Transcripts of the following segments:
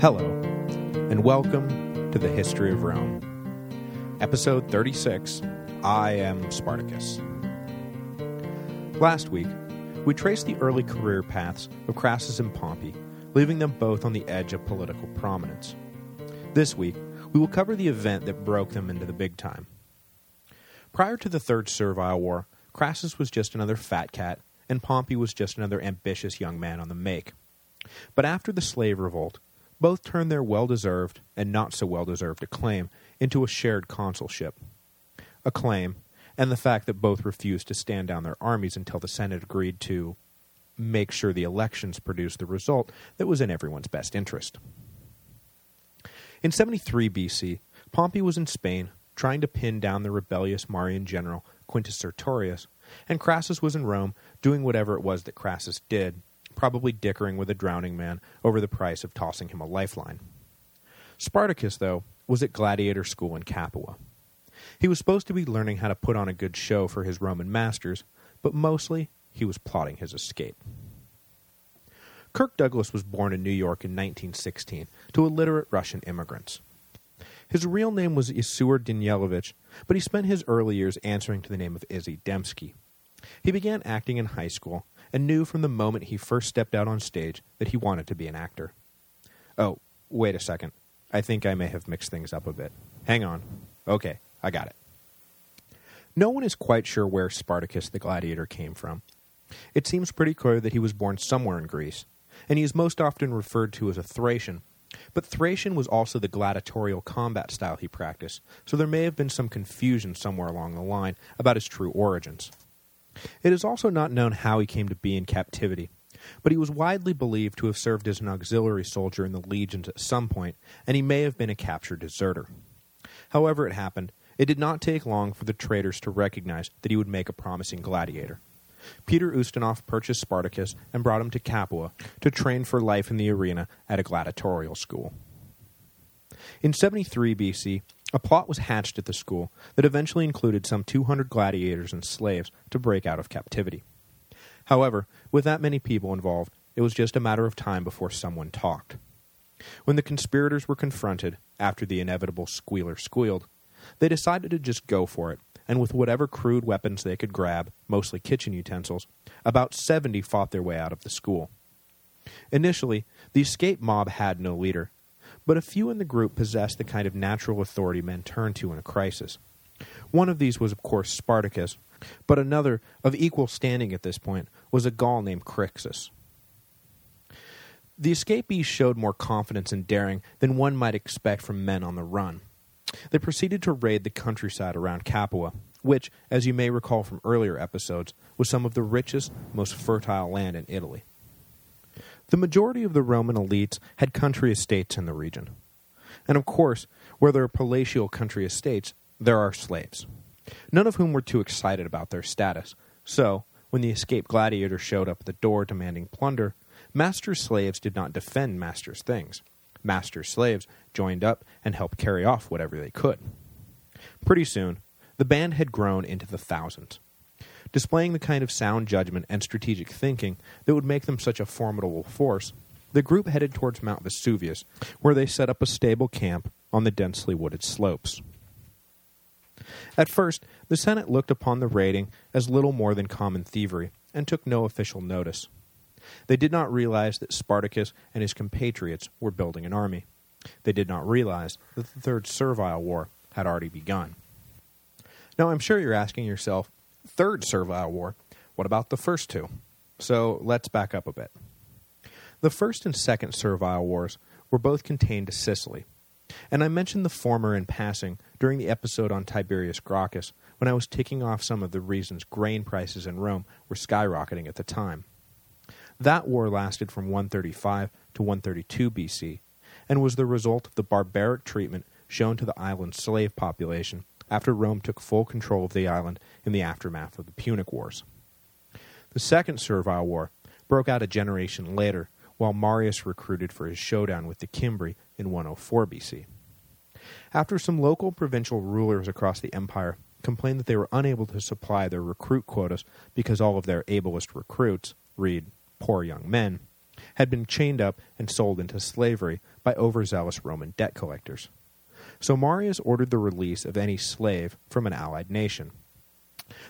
Hello, and welcome to the History of Rome. Episode 36, I Am Spartacus. Last week, we traced the early career paths of Crassus and Pompey, leaving them both on the edge of political prominence. This week, we will cover the event that broke them into the big time. Prior to the Third Servile War, Crassus was just another fat cat, and Pompey was just another ambitious young man on the make. But after the slave revolt, both turned their well-deserved and not so well-deserved acclaim into a shared consulship. Acclaim, and the fact that both refused to stand down their armies until the Senate agreed to make sure the elections produced the result that was in everyone's best interest. In 73 BC, Pompey was in Spain trying to pin down the rebellious Marian general Quintus Sertorius, and Crassus was in Rome doing whatever it was that Crassus did, probably dickering with a drowning man over the price of tossing him a lifeline. Spartacus, though, was at gladiator school in Capua. He was supposed to be learning how to put on a good show for his Roman masters, but mostly he was plotting his escape. Kirk Douglas was born in New York in 1916 to illiterate Russian immigrants. His real name was Issur Danielovitch, but he spent his early years answering to the name of Izzy Demsky. He began acting in high school and knew from the moment he first stepped out on stage that he wanted to be an actor. Oh, wait a second. I think I may have mixed things up a bit. Hang on. Okay, I got it. No one is quite sure where Spartacus the Gladiator came from. It seems pretty clear that he was born somewhere in Greece, and he is most often referred to as a Thracian, but Thracian was also the gladiatorial combat style he practiced, so there may have been some confusion somewhere along the line about his true origins. It is also not known how he came to be in captivity, but he was widely believed to have served as an auxiliary soldier in the legions at some point, and he may have been a captured deserter. However it happened, it did not take long for the traitors to recognize that he would make a promising gladiator. Peter Ustinov purchased Spartacus and brought him to Capua to train for life in the arena at a gladiatorial school. In 73 BC, a plot was hatched at the school that eventually included some 200 gladiators and slaves to break out of captivity. However, with that many people involved, it was just a matter of time before someone talked. When the conspirators were confronted, after the inevitable squealer squealed, they decided to just go for it, and with whatever crude weapons they could grab, mostly kitchen utensils, about 70 fought their way out of the school. Initially, the escape mob had no leader, but a few in the group possessed the kind of natural authority men turn to in a crisis. One of these was, of course, Spartacus, but another, of equal standing at this point, was a Gaul named Crixus. The escapees showed more confidence and daring than one might expect from men on the run. They proceeded to raid the countryside around Capua, which, as you may recall from earlier episodes, was some of the richest, most fertile land in Italy. The majority of the Roman elites had country estates in the region. And of course, where there are palatial country estates, there are slaves, none of whom were too excited about their status. So, when the escaped gladiator showed up at the door demanding plunder, master's slaves did not defend master's things. Master's slaves joined up and helped carry off whatever they could. Pretty soon, the band had grown into the thousands, displaying the kind of sound judgment and strategic thinking that would make them such a formidable force. The group headed towards Mount Vesuvius, where they set up a stable camp on the densely wooded slopes. At first, the Senate looked upon the raiding as little more than common thievery, and took no official notice. They did not realize that Spartacus and his compatriots were building an army. They did not realize that the Third Servile War had already begun. Now, I'm sure you're asking yourself, Third Servile War, what about the first two? So let's back up a bit. The First and Second Servile Wars were both contained to Sicily, and I mentioned the former in passing during the episode on Tiberius Gracchus when I was ticking off some of the reasons grain prices in Rome were skyrocketing at the time. That war lasted from 135 to 132 BC, and was the result of the barbaric treatment shown to the island's slave population after Rome took full control of the island in the aftermath of the Punic Wars. The Second Servile War broke out a generation later, while Marius recruited for his showdown with the Cimbri in 104 BC. After some local provincial rulers across the empire complained that they were unable to supply their recruit quotas because all of their ablest recruits, read poor young men, had been chained up and sold into slavery by overzealous Roman debt collectors. So Marius ordered the release of any slave from an allied nation.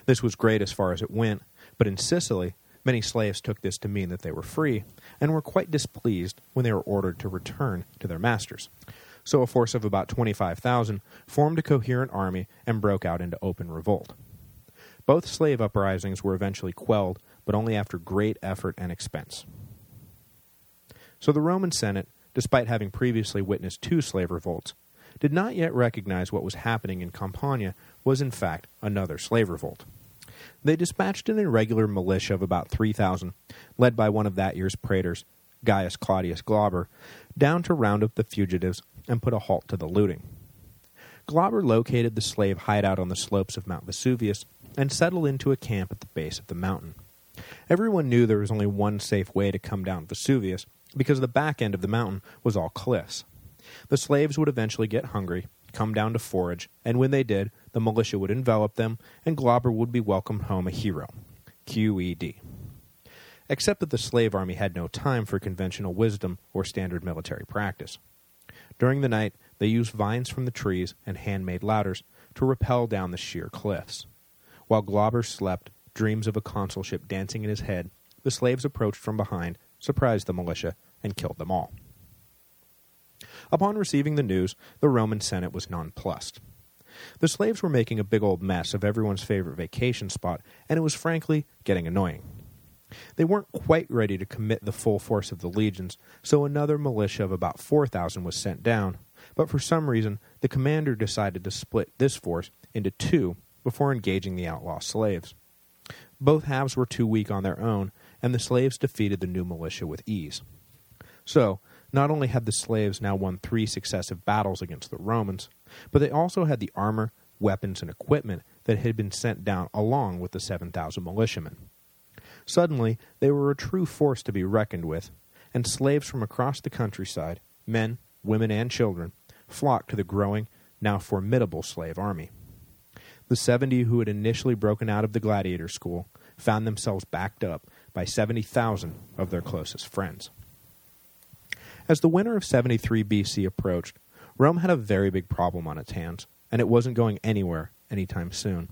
This was great as far as it went, but in Sicily, many slaves took this to mean that they were free, and were quite displeased when they were ordered to return to their masters. So a force of about 25,000 formed a coherent army and broke out into open revolt. Both slave uprisings were eventually quelled, but only after great effort and expense. So the Roman Senate, despite having previously witnessed two slave revolts, did not yet recognize what was happening in Campania was in fact another slave revolt. They dispatched an irregular militia of about 3,000, led by one of that year's praetors, Gaius Claudius Glaber, down to round up the fugitives and put a halt to the looting. Glaber located the slave hideout on the slopes of Mount Vesuvius and settled into a camp at the base of the mountain. Everyone knew there was only one safe way to come down Vesuvius, because the back end of the mountain was all cliffs. The slaves would eventually get hungry, come down to forage, and when they did, the militia would envelop them, and Glaber would be welcomed home a hero. QED. Except that the slave army had no time for conventional wisdom or standard military practice. During the night, they used vines from the trees and handmade ladders to rappel down the sheer cliffs. While Glaber slept, dreams of a consulship dancing in his head, the slaves approached from behind, surprised the militia, and killed them all. Upon receiving the news, the Roman Senate was nonplussed. The slaves were making a big old mess of everyone's favorite vacation spot, and it was frankly getting annoying. They weren't quite ready to commit the full force of the legions, so another militia of about 4,000 was sent down, but for some reason the commander decided to split this force into two before engaging the outlaw slaves. Both halves were too weak on their own, and the slaves defeated the new militia with ease. So, not only had the slaves now won three successive battles against the Romans, but they also had the armor, weapons, and equipment that had been sent down along with the 7,000 militiamen. Suddenly, they were a true force to be reckoned with, and slaves from across the countryside, men, women, and children, flocked to the growing, now formidable slave army. The 70 who had initially broken out of the gladiator school found themselves backed up by 70,000 of their closest friends. As the winter of 73 BC approached, Rome had a very big problem on its hands, and it wasn't going anywhere anytime soon.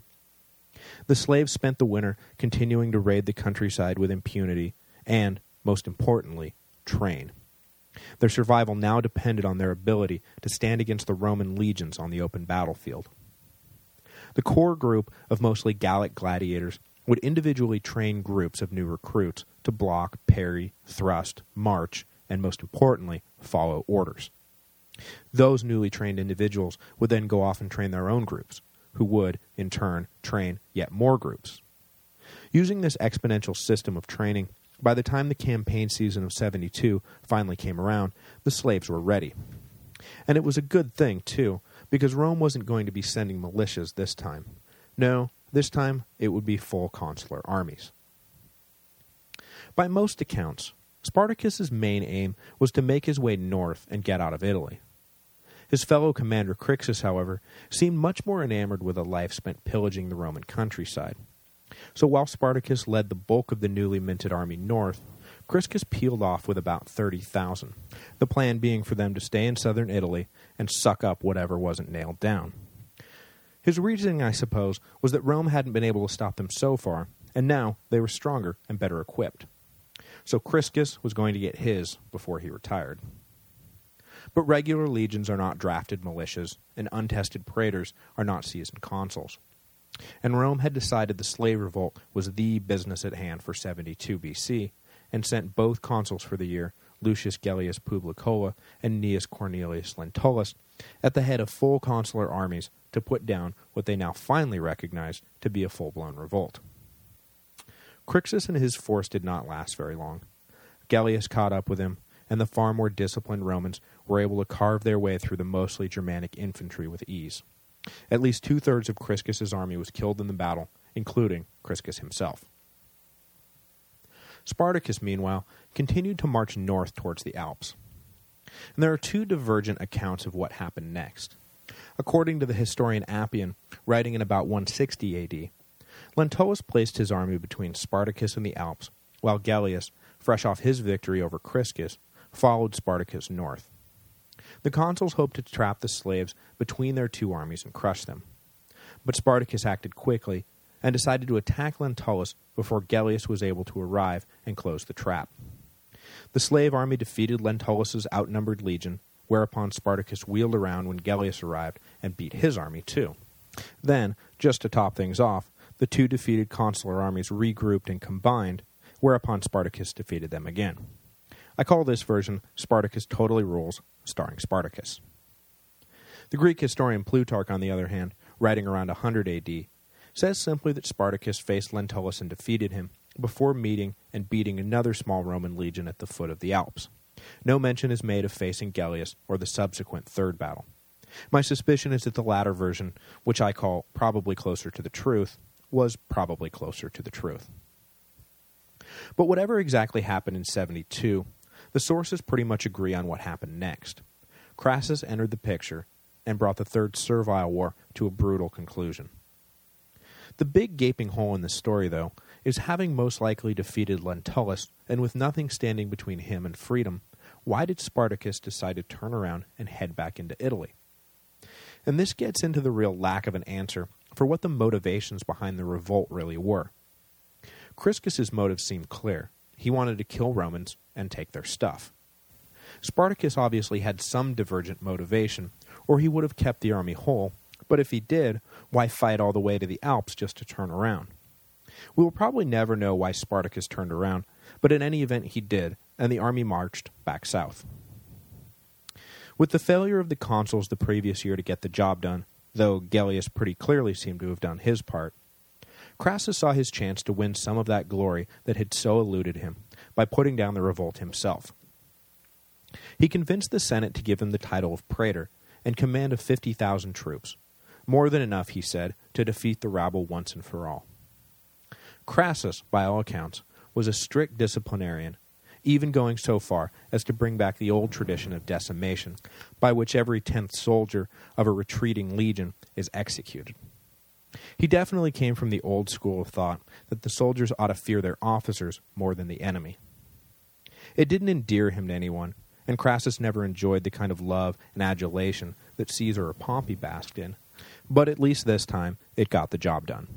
The slaves spent the winter continuing to raid the countryside with impunity and, most importantly, train. Their survival now depended on their ability to stand against the Roman legions on the open battlefield. The core group of mostly Gallic gladiators would individually train groups of new recruits to block, parry, thrust, march, and most importantly, follow orders. Those newly trained individuals would then go off and train their own groups, who would, in turn, train yet more groups. Using this exponential system of training, by the time the campaign season of 72 finally came around, the slaves were ready. And it was a good thing, too, because Rome wasn't going to be sending militias this time. No, this time it would be full consular armies. By most accounts, Spartacus's main aim was to make his way north and get out of Italy. His fellow commander Crixus, however, seemed much more enamored with a life spent pillaging the Roman countryside. So while Spartacus led the bulk of the newly minted army north, Crixus peeled off with about 30,000, the plan being for them to stay in southern Italy and suck up whatever wasn't nailed down. His reasoning, I suppose, was that Rome hadn't been able to stop them so far, and now they were stronger and better equipped. So Crixus was going to get his before he retired. But regular legions are not drafted militias, and untested praetors are not seasoned consuls. And Rome had decided the slave revolt was the business at hand for 72 BC, and sent both consuls for the year, Lucius Gellius Publicola and Gnaeus Cornelius Lentulus, at the head of full consular armies to put down what they now finally recognized to be a full-blown revolt. Crixus and his force did not last very long. Gellius caught up with him, and the far more disciplined Romans were able to carve their way through the mostly Germanic infantry with ease. At least two-thirds of Crixus's army was killed in the battle, including Crixus himself. Spartacus, meanwhile, continued to march north towards the Alps. And there are two divergent accounts of what happened next. According to the historian Appian, writing in about 160 AD, Lentulus placed his army between Spartacus and the Alps, while Gellius, fresh off his victory over Crixus, followed Spartacus north. The consuls hoped to trap the slaves between their two armies and crush them. But Spartacus acted quickly and decided to attack Lentulus before Gellius was able to arrive and close the trap. The slave army defeated Lentulus's outnumbered legion, whereupon Spartacus wheeled around when Gellius arrived and beat his army too. Then, just to top things off, the two defeated consular armies regrouped and combined, whereupon Spartacus defeated them again. I call this version Spartacus Totally Rules, starring Spartacus. The Greek historian Plutarch, on the other hand, writing around 100 AD, says simply that Spartacus faced Lentulus and defeated him before meeting and beating another small Roman legion at the foot of the Alps. No mention is made of facing Gellius or the subsequent third battle. My suspicion is that the latter version, which I call probably closer to the truth, was probably closer to the truth. But whatever exactly happened in 72, the sources pretty much agree on what happened next. Crassus entered the picture and brought the Third Servile War to a brutal conclusion. The big gaping hole in the story, though, is having most likely defeated Lentulus, and with nothing standing between him and freedom, why did Spartacus decide to turn around and head back into Italy? And this gets into the real lack of an answer for what the motivations behind the revolt really were. Crixus's motives seemed clear. He wanted to kill Romans and take their stuff. Spartacus obviously had some divergent motivation, or he would have kept the army whole, but if he did, why fight all the way to the Alps just to turn around? We will probably never know why Spartacus turned around, but in any event he did, and the army marched back south. With the failure of the consuls the previous year to get the job done, though Gellius pretty clearly seemed to have done his part, Crassus saw his chance to win some of that glory that had so eluded him by putting down the revolt himself. He convinced the Senate to give him the title of praetor and command of 50,000 troops, more than enough, he said, to defeat the rabble once and for all. Crassus, by all accounts, was a strict disciplinarian, even going so far as to bring back the old tradition of decimation, by which every tenth soldier of a retreating legion is executed. He definitely came from the old school of thought that the soldiers ought to fear their officers more than the enemy. It didn't endear him to anyone, and Crassus never enjoyed the kind of love and adulation that Caesar or Pompey basked in, but at least this time it got the job done.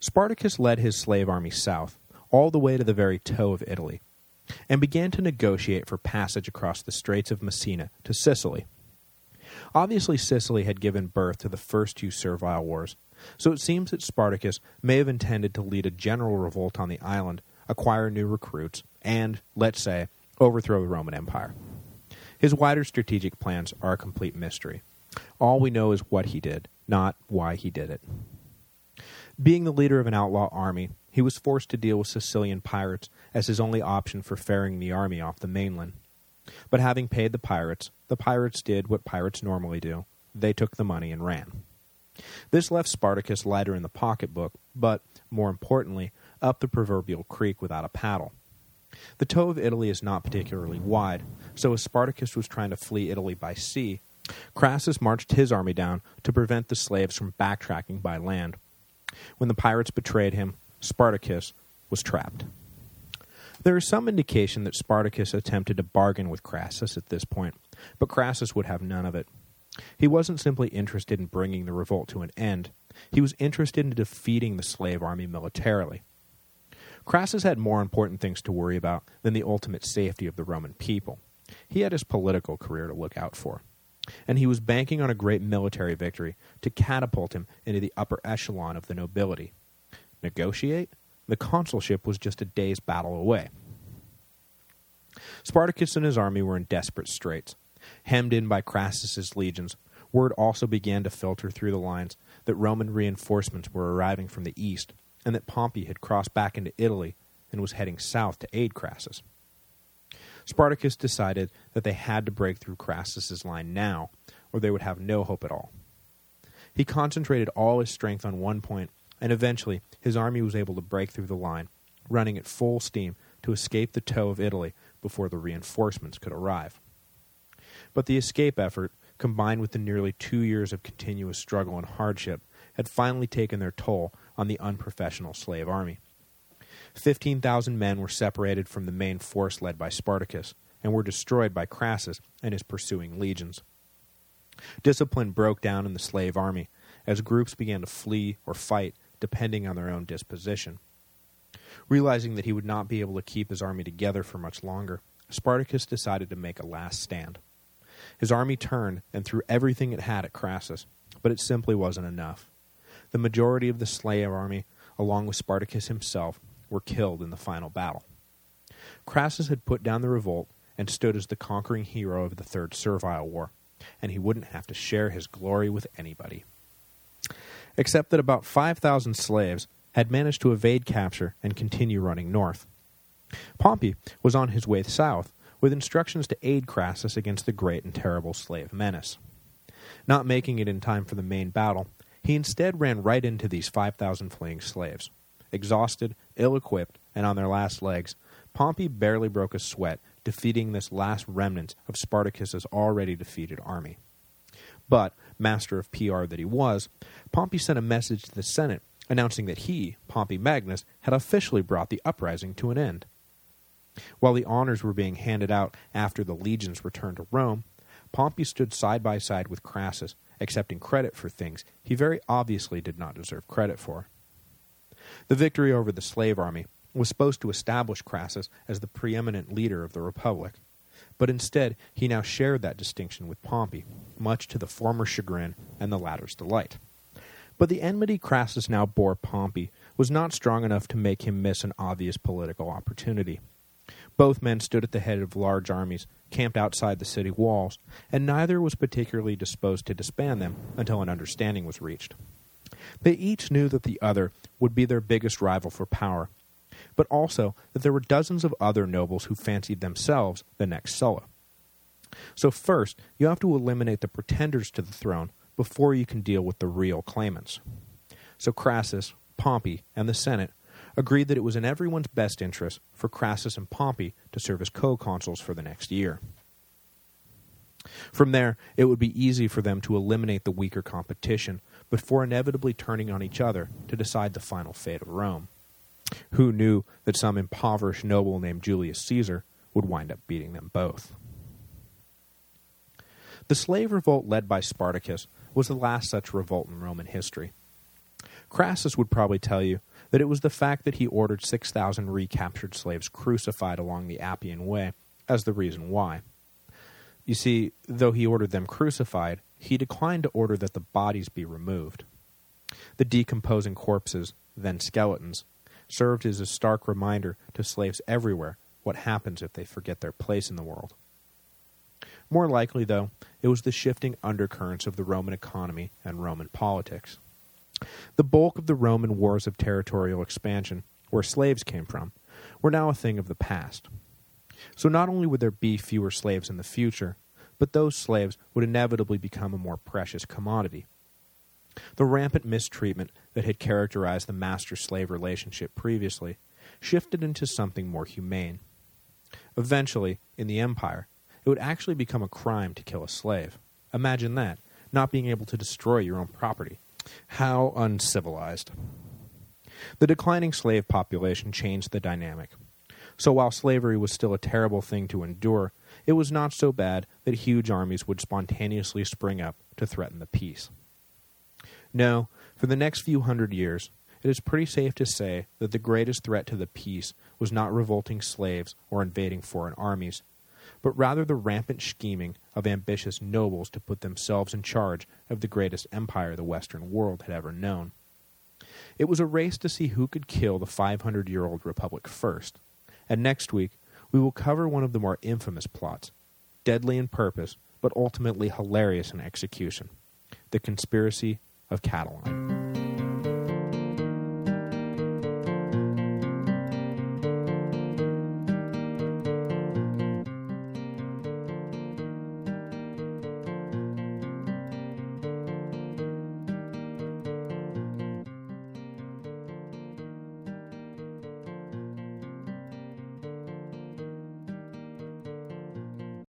Spartacus led his slave army south, all the way to the very toe of Italy, and began to negotiate for passage across the Straits of Messina to Sicily. Obviously Sicily had given birth to the first two servile wars, so it seems that Spartacus may have intended to lead a general revolt on the island, acquire new recruits, and, let's say, overthrow the Roman Empire. His wider strategic plans are a complete mystery. All we know is what he did, not why he did it. Being the leader of an outlaw army, he was forced to deal with Sicilian pirates as his only option for ferrying the army off the mainland. But having paid the pirates, the pirates did what pirates normally do. They took the money and ran. This left Spartacus lighter in the pocketbook, but, more importantly, up the proverbial creek without a paddle. The toe of Italy is not particularly wide, so as Spartacus was trying to flee Italy by sea, Crassus marched his army down to prevent the slaves from backtracking by land. When the pirates betrayed him, Spartacus was trapped. There is some indication that Spartacus attempted to bargain with Crassus at this point, but Crassus would have none of it. He wasn't simply interested in bringing the revolt to an end, he was interested in defeating the slave army militarily. Crassus had more important things to worry about than the ultimate safety of the Roman people. He had his political career to look out for and he was banking on a great military victory to catapult him into the upper echelon of the nobility. Negotiate? The consulship was just a day's battle away. Spartacus and his army were in desperate straits. Hemmed in by Crassus's legions, word also began to filter through the lines that Roman reinforcements were arriving from the east, and that Pompey had crossed back into Italy and was heading south to aid Crassus. Spartacus decided that they had to break through Crassus's line now, or they would have no hope at all. He concentrated all his strength on one point, and eventually his army was able to break through the line, running at full steam to escape the toe of Italy before the reinforcements could arrive. But the escape effort, combined with the nearly two years of continuous struggle and hardship, had finally taken their toll on the unprofessional slave army. 15,000 men were separated from the main force led by Spartacus, and were destroyed by Crassus and his pursuing legions. Discipline broke down in the slave army, as groups began to flee or fight depending on their own disposition. Realizing that he would not be able to keep his army together for much longer, Spartacus decided to make a last stand. His army turned and threw everything it had at Crassus, but it simply wasn't enough. The majority of the slave army, along with Spartacus himself, were killed in the final battle. Crassus had put down the revolt and stood as the conquering hero of the Third Servile War, and he wouldn't have to share his glory with anybody. Except that about 5,000 slaves had managed to evade capture and continue running north. Pompey was on his way south, with instructions to aid Crassus against the great and terrible slave menace. Not making it in time for the main battle, he instead ran right into these 5,000 fleeing slaves. Exhausted, ill-equipped, and on their last legs, Pompey barely broke a sweat defeating this last remnant of Spartacus's already defeated army. But, master of PR that he was, Pompey sent a message to the Senate announcing that he, Pompey Magnus, had officially brought the uprising to an end. While the honors were being handed out after the legions returned to Rome, Pompey stood side by side with Crassus, accepting credit for things he very obviously did not deserve credit for. The victory over the slave army was supposed to establish Crassus as the preeminent leader of the Republic, but instead he now shared that distinction with Pompey, much to the former's chagrin and the latter's delight. But the enmity Crassus now bore Pompey was not strong enough to make him miss an obvious political opportunity. Both men stood at the head of large armies, camped outside the city walls, and neither was particularly disposed to disband them until an understanding was reached. They each knew that the other would be their biggest rival for power, but also that there were dozens of other nobles who fancied themselves the next Sulla. So first, you have to eliminate the pretenders to the throne before you can deal with the real claimants. So Crassus, Pompey, and the Senate agreed that it was in everyone's best interest for Crassus and Pompey to serve as co-consuls for the next year. From there, it would be easy for them to eliminate the weaker competition before inevitably turning on each other to decide the final fate of Rome. Who knew that some impoverished noble named Julius Caesar would wind up beating them both? The slave revolt led by Spartacus was the last such revolt in Roman history. Crassus would probably tell you that it was the fact that he ordered 6,000 recaptured slaves crucified along the Appian Way as the reason why. You see, though he ordered them crucified, he declined to order that the bodies be removed. The decomposing corpses, then skeletons, served as a stark reminder to slaves everywhere what happens if they forget their place in the world. More likely, though, it was the shifting undercurrents of the Roman economy and Roman politics. The bulk of the Roman wars of territorial expansion, where slaves came from, were now a thing of the past. So not only would there be fewer slaves in the future, but those slaves would inevitably become a more precious commodity. The rampant mistreatment that had characterized the master-slave relationship previously shifted into something more humane. Eventually, in the empire, it would actually become a crime to kill a slave. Imagine that, not being able to destroy your own property. How uncivilized. The declining slave population changed the dynamic. So while slavery was still a terrible thing to endure, it was not so bad that huge armies would spontaneously spring up to threaten the peace. No, for the next few hundred years, it is pretty safe to say that the greatest threat to the peace was not revolting slaves or invading foreign armies, but rather the rampant scheming of ambitious nobles to put themselves in charge of the greatest empire the Western world had ever known. It was a race to see who could kill the 500-year-old republic first, and next week we will cover one of the more infamous plots, deadly in purpose, but ultimately hilarious in execution, the conspiracy of Catiline.